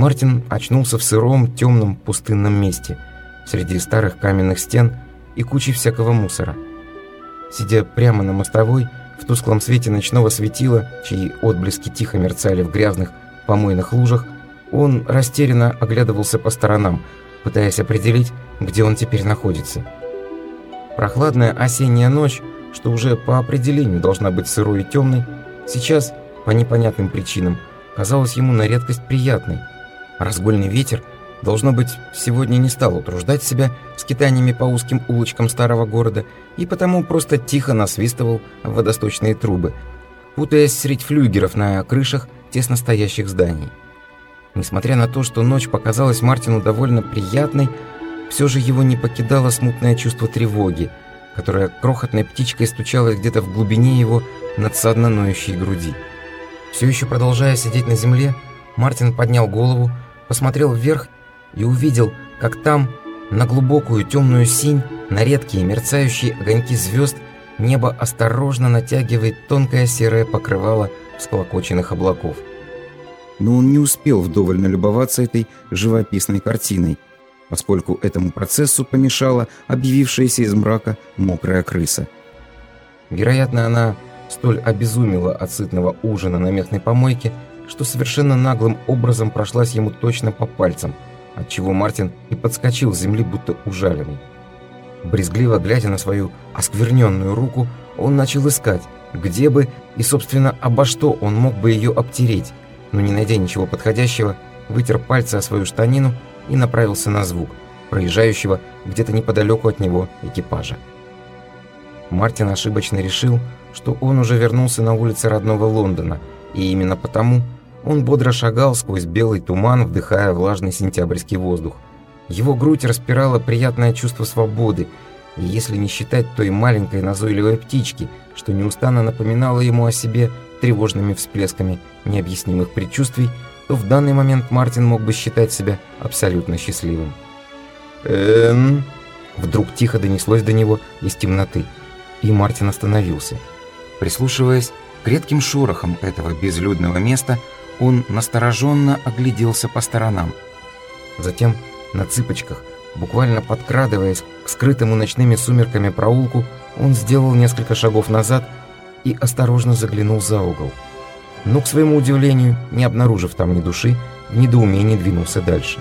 Мартин очнулся в сыром, темном, пустынном месте, среди старых каменных стен и кучи всякого мусора. Сидя прямо на мостовой, в тусклом свете ночного светила, чьи отблески тихо мерцали в грязных помойных лужах, он растерянно оглядывался по сторонам, пытаясь определить, где он теперь находится. Прохладная осенняя ночь, что уже по определению должна быть сырой и темной, сейчас, по непонятным причинам, казалась ему на редкость приятной. Разгольный ветер, должно быть, сегодня не стал утруждать себя скитаниями по узким улочкам старого города и потому просто тихо насвистывал в водосточные трубы, путаясь средь флюгеров на крышах тесно стоящих зданий. Несмотря на то, что ночь показалась Мартину довольно приятной, все же его не покидало смутное чувство тревоги, которое крохотной птичкой стучалось где-то в глубине его надсадно ноющей груди. Все еще продолжая сидеть на земле, Мартин поднял голову, посмотрел вверх и увидел, как там, на глубокую темную синь, на редкие мерцающие огоньки звезд, небо осторожно натягивает тонкое серое покрывало всклокоченных облаков но он не успел вдоволь налюбоваться этой живописной картиной, поскольку этому процессу помешала объявившаяся из мрака мокрая крыса. Вероятно, она столь обезумела от сытного ужина на местной помойке, что совершенно наглым образом прошлась ему точно по пальцам, отчего Мартин и подскочил с земли, будто ужаленный. Брезгливо глядя на свою оскверненную руку, он начал искать, где бы и, собственно, обо что он мог бы ее обтереть, но не найдя ничего подходящего, вытер пальцы о свою штанину и направился на звук, проезжающего где-то неподалеку от него экипажа. Мартин ошибочно решил, что он уже вернулся на улицы родного Лондона, и именно потому он бодро шагал сквозь белый туман, вдыхая влажный сентябрьский воздух. Его грудь распирала приятное чувство свободы, и если не считать той маленькой назойливой птички, что неустанно напоминала ему о себе тревожными всплесками необъяснимых предчувствий, то в данный момент Мартин мог бы считать себя абсолютно счастливым. «Эм...» Вдруг тихо донеслось до него из темноты, и Мартин остановился. Прислушиваясь к редким шорохам этого безлюдного места, он настороженно огляделся по сторонам. Затем на цыпочках, буквально подкрадываясь к скрытому ночными сумерками проулку, он сделал несколько шагов назад и осторожно заглянул за угол. Но, к своему удивлению, не обнаружив там ни души, в недоумении двинулся дальше.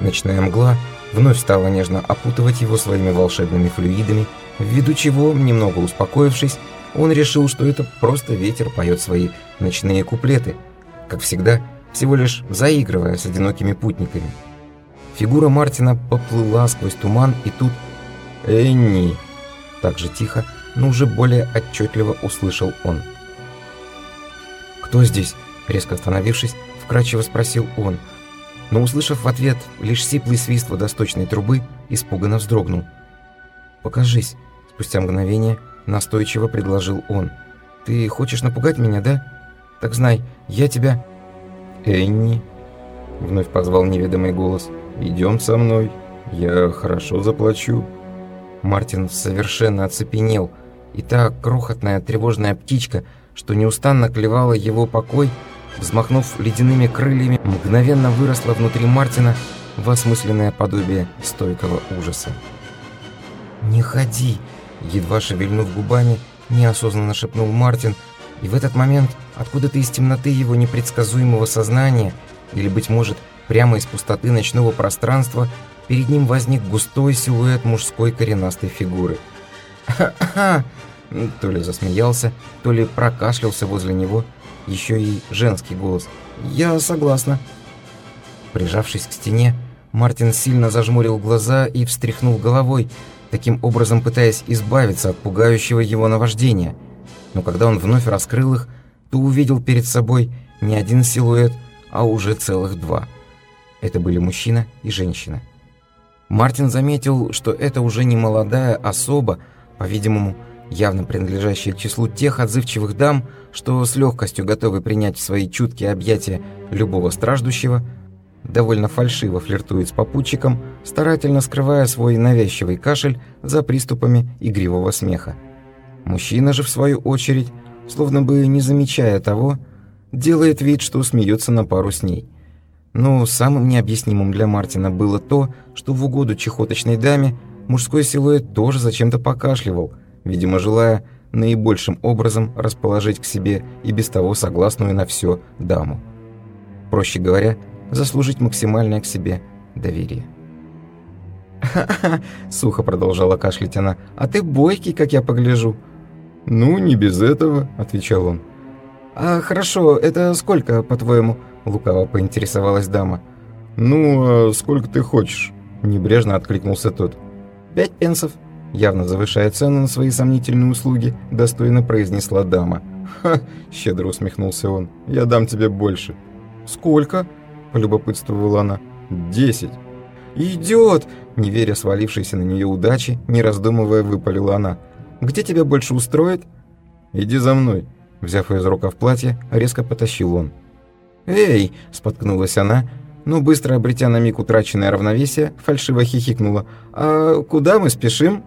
Ночная мгла вновь стала нежно опутывать его своими волшебными флюидами, ввиду чего, немного успокоившись, он решил, что это просто ветер поет свои ночные куплеты, как всегда, всего лишь заигрывая с одинокими путниками. Фигура Мартина поплыла сквозь туман, и тут «Энни!» Так же тихо, но уже более отчетливо услышал он. «Кто здесь?» – резко остановившись, вкрадчиво спросил он. Но, услышав в ответ лишь сиплый свист водосточной трубы, испуганно вздрогнул. «Покажись!» – спустя мгновение настойчиво предложил он. «Ты хочешь напугать меня, да? Так знай, я тебя...» «Энни!» – вновь позвал неведомый голос. «Идем со мной, я хорошо заплачу». Мартин совершенно оцепенел – и та крохотная тревожная птичка, что неустанно клевала его покой, взмахнув ледяными крыльями, мгновенно выросла внутри Мартина в осмысленное подобие стойкого ужаса. «Не ходи!» – едва шевельнув губами, неосознанно шепнул Мартин, и в этот момент откуда-то из темноты его непредсказуемого сознания, или, быть может, прямо из пустоты ночного пространства, перед ним возник густой силуэт мужской коренастой фигуры. «Ха-ха!» То ли засмеялся, то ли прокашлялся возле него еще и женский голос. «Я согласна». Прижавшись к стене, Мартин сильно зажмурил глаза и встряхнул головой, таким образом пытаясь избавиться от пугающего его наваждения. Но когда он вновь раскрыл их, то увидел перед собой не один силуэт, а уже целых два. Это были мужчина и женщина. Мартин заметил, что это уже не молодая особа, по-видимому, явно принадлежащие к числу тех отзывчивых дам, что с легкостью готовы принять в свои чуткие объятия любого страждущего, довольно фальшиво флиртует с попутчиком, старательно скрывая свой навязчивый кашель за приступами игривого смеха. Мужчина же, в свою очередь, словно бы не замечая того, делает вид, что смеется на пару с ней. Но самым необъяснимым для Мартина было то, что в угоду чехоточной даме мужской силуэт тоже зачем-то покашливал, видимо, желая наибольшим образом расположить к себе и без того согласную на все даму. Проще говоря, заслужить максимальное к себе доверие. «Ха-ха!» — сухо продолжала кашлять она. «А ты бойкий, как я погляжу». «Ну, не без этого», — отвечал он. «А хорошо, это сколько, по-твоему?» — лукаво поинтересовалась дама. «Ну, а сколько ты хочешь?» — небрежно откликнулся тот. «Пять пенсов», — явно завышая цену на свои сомнительные услуги, достойно произнесла дама. «Ха!» — щедро усмехнулся он. «Я дам тебе больше». «Сколько?» — полюбопытствовала она. «Десять». «Идет!» — не веря свалившейся на нее удачи, не раздумывая, выпалила она. «Где тебя больше устроит?» «Иди за мной», — взяв ее из рукав платья, резко потащил он. «Эй!» — споткнулась она, но быстро обретя на миг утраченное равновесие, фальшиво хихикнула. «А куда мы спешим?»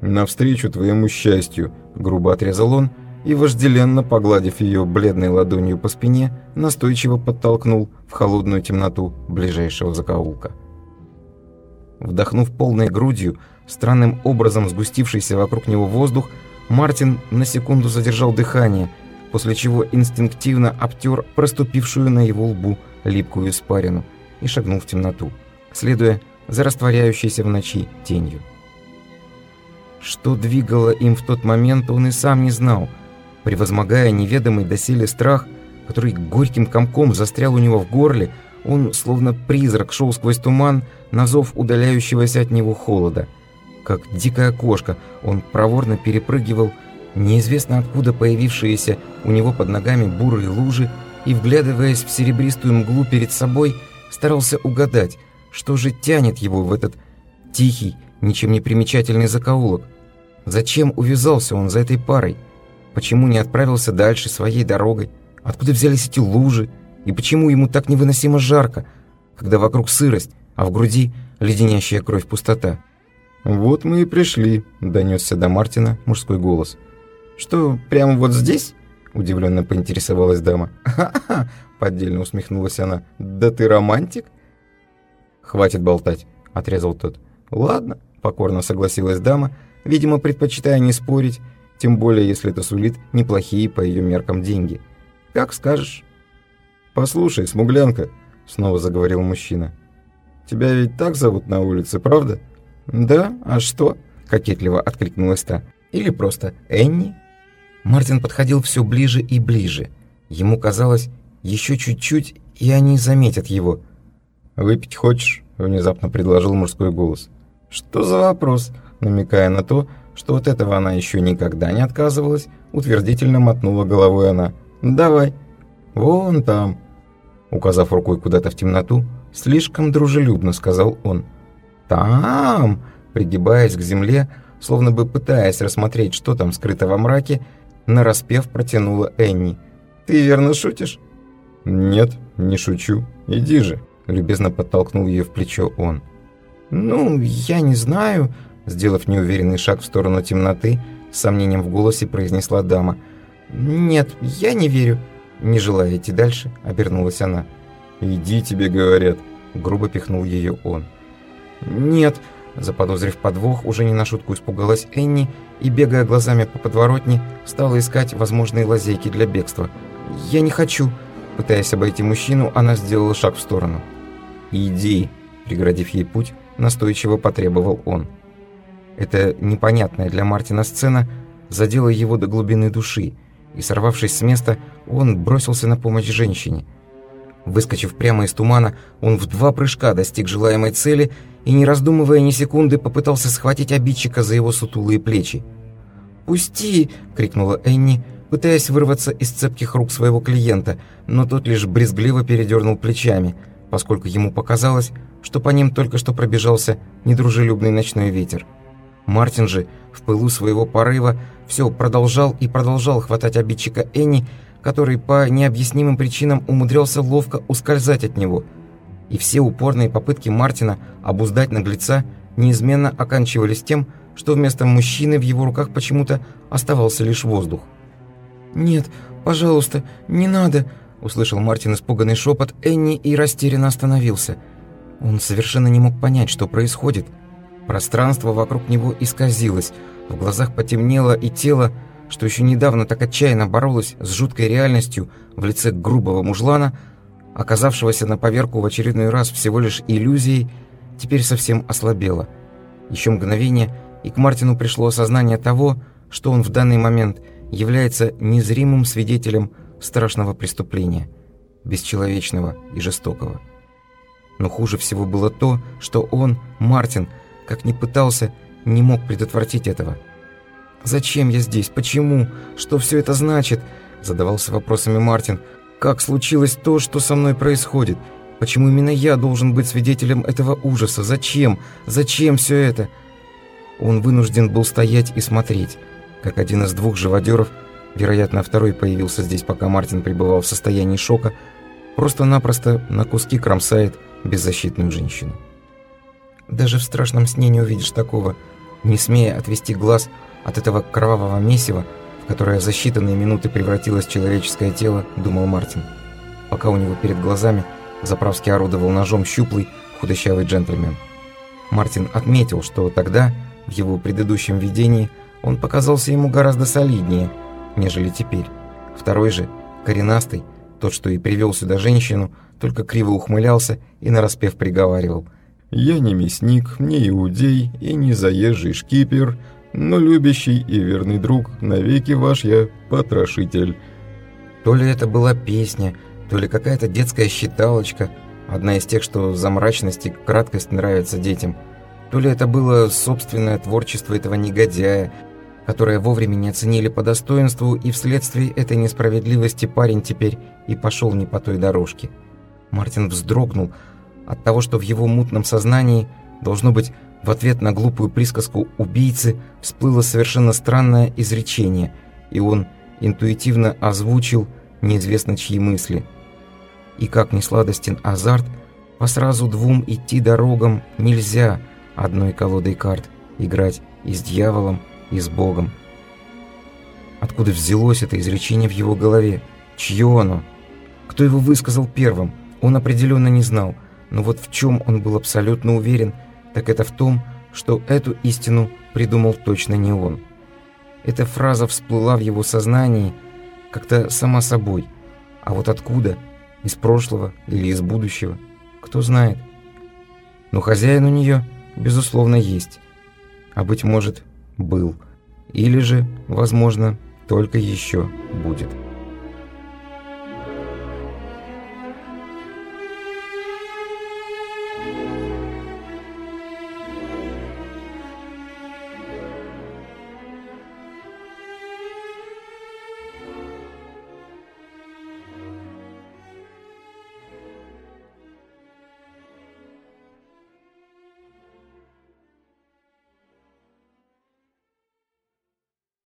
«Навстречу твоему счастью», — грубо отрезал он, и, вожделенно погладив ее бледной ладонью по спине, настойчиво подтолкнул в холодную темноту ближайшего закоулка. Вдохнув полной грудью, странным образом сгустившийся вокруг него воздух, Мартин на секунду задержал дыхание, после чего инстинктивно обтер проступившую на его лбу липкую испарину и шагнул в темноту, следуя за растворяющейся в ночи тенью. Что двигало им в тот момент, он и сам не знал. Превозмогая неведомый доселе страх, который горьким комком застрял у него в горле, он, словно призрак, шел сквозь туман на зов удаляющегося от него холода. Как дикая кошка, он проворно перепрыгивал неизвестно откуда появившиеся у него под ногами бурые лужи и, вглядываясь в серебристую мглу перед собой, старался угадать, что же тянет его в этот тихий, ничем не примечательный закоулок. Зачем увязался он за этой парой? Почему не отправился дальше своей дорогой? Откуда взялись эти лужи? И почему ему так невыносимо жарко, когда вокруг сырость, а в груди леденящая кровь пустота? «Вот мы и пришли», — донесся до Мартина мужской голос. «Что, прямо вот здесь?» — удивленно поинтересовалась дама. «Ха-ха!» — поддельно усмехнулась она. «Да ты романтик?» «Хватит болтать», — отрезал тот. «Ладно», — покорно согласилась дама, видимо, предпочитая не спорить, тем более, если это сулит неплохие по ее меркам деньги. «Как скажешь». «Послушай, смуглянка», — снова заговорил мужчина. «Тебя ведь так зовут на улице, правда?» «Да, а что?» — кокетливо откликнулась та. «Или просто Энни?» Мартин подходил все ближе и ближе. Ему казалось, еще чуть-чуть, и они заметят его. «Выпить хочешь?» — внезапно предложил мужской голос. «Что за вопрос?» Намекая на то, что от этого она еще никогда не отказывалась, утвердительно мотнула головой она. «Давай, вон там», указав рукой куда-то в темноту, слишком дружелюбно сказал он. «Там!» Пригибаясь к земле, словно бы пытаясь рассмотреть, что там скрыто во мраке, нараспев протянула Энни. «Ты верно шутишь?» «Нет, не шучу. Иди же», — любезно подтолкнул ее в плечо он. «Ну, я не знаю», — сделав неуверенный шаг в сторону темноты, с сомнением в голосе произнесла дама. «Нет, я не верю». Не желая идти дальше, обернулась она. «Иди, тебе говорят», — грубо пихнул ее он. «Нет», Заподозрив подвох, уже не на шутку испугалась Энни и, бегая глазами по подворотне, стала искать возможные лазейки для бегства. «Я не хочу!» Пытаясь обойти мужчину, она сделала шаг в сторону. «Иди!» Преградив ей путь, настойчиво потребовал он. Эта непонятная для Мартина сцена задела его до глубины души, и, сорвавшись с места, он бросился на помощь женщине. Выскочив прямо из тумана, он в два прыжка достиг желаемой цели и, не раздумывая ни секунды, попытался схватить обидчика за его сутулые плечи. «Пусти!» — крикнула Энни, пытаясь вырваться из цепких рук своего клиента, но тот лишь брезгливо передернул плечами, поскольку ему показалось, что по ним только что пробежался недружелюбный ночной ветер. Мартин же, в пылу своего порыва, все продолжал и продолжал хватать обидчика Энни, который по необъяснимым причинам умудрялся ловко ускользать от него — и все упорные попытки Мартина обуздать наглеца неизменно оканчивались тем, что вместо мужчины в его руках почему-то оставался лишь воздух. «Нет, пожалуйста, не надо!» — услышал Мартин испуганный шепот Энни и растерянно остановился. Он совершенно не мог понять, что происходит. Пространство вокруг него исказилось, в глазах потемнело, и тело, что еще недавно так отчаянно боролось с жуткой реальностью в лице грубого мужлана, оказавшегося на поверку в очередной раз всего лишь иллюзией, теперь совсем ослабело. Еще мгновение, и к Мартину пришло осознание того, что он в данный момент является незримым свидетелем страшного преступления, бесчеловечного и жестокого. Но хуже всего было то, что он, Мартин, как ни пытался, не мог предотвратить этого. «Зачем я здесь? Почему? Что все это значит?» Задавался вопросами Мартин. «Как случилось то, что со мной происходит? Почему именно я должен быть свидетелем этого ужаса? Зачем? Зачем все это?» Он вынужден был стоять и смотреть, как один из двух живодеров – вероятно, второй появился здесь, пока Мартин пребывал в состоянии шока, просто-напросто на куски кромсает беззащитную женщину. Даже в страшном сне не увидишь такого, не смея отвести глаз от этого кровавого месива, в которое за считанные минуты превратилось человеческое тело, думал Мартин. Пока у него перед глазами заправски орудовал ножом щуплый, худощавый джентльмен. Мартин отметил, что тогда, в его предыдущем видении, он показался ему гораздо солиднее – нежели теперь. Второй же, коренастый, тот, что и привел сюда женщину, только криво ухмылялся и нараспев приговаривал. «Я не мясник, не иудей и не заезжий шкипер, но любящий и верный друг, навеки ваш я потрошитель». То ли это была песня, то ли какая-то детская считалочка, одна из тех, что за мрачность и краткость нравится детям, то ли это было собственное творчество этого негодяя, которое вовремя не оценили по достоинству, и вследствие этой несправедливости парень теперь и пошел не по той дорожке. Мартин вздрогнул от того, что в его мутном сознании, должно быть, в ответ на глупую присказку убийцы всплыло совершенно странное изречение, и он интуитивно озвучил неизвестно чьи мысли. И как не сладостен азарт, по сразу двум идти дорогам нельзя одной колодой карт играть и с дьяволом, и с Богом. Откуда взялось это изречение в его голове? Чье оно? Кто его высказал первым? Он определенно не знал, но вот в чем он был абсолютно уверен, так это в том, что эту истину придумал точно не он. Эта фраза всплыла в его сознании как-то сама собой, а вот откуда? Из прошлого или из будущего? Кто знает. Но хозяин у нее, безусловно, есть. А быть может, был. Или же, возможно, только еще будет.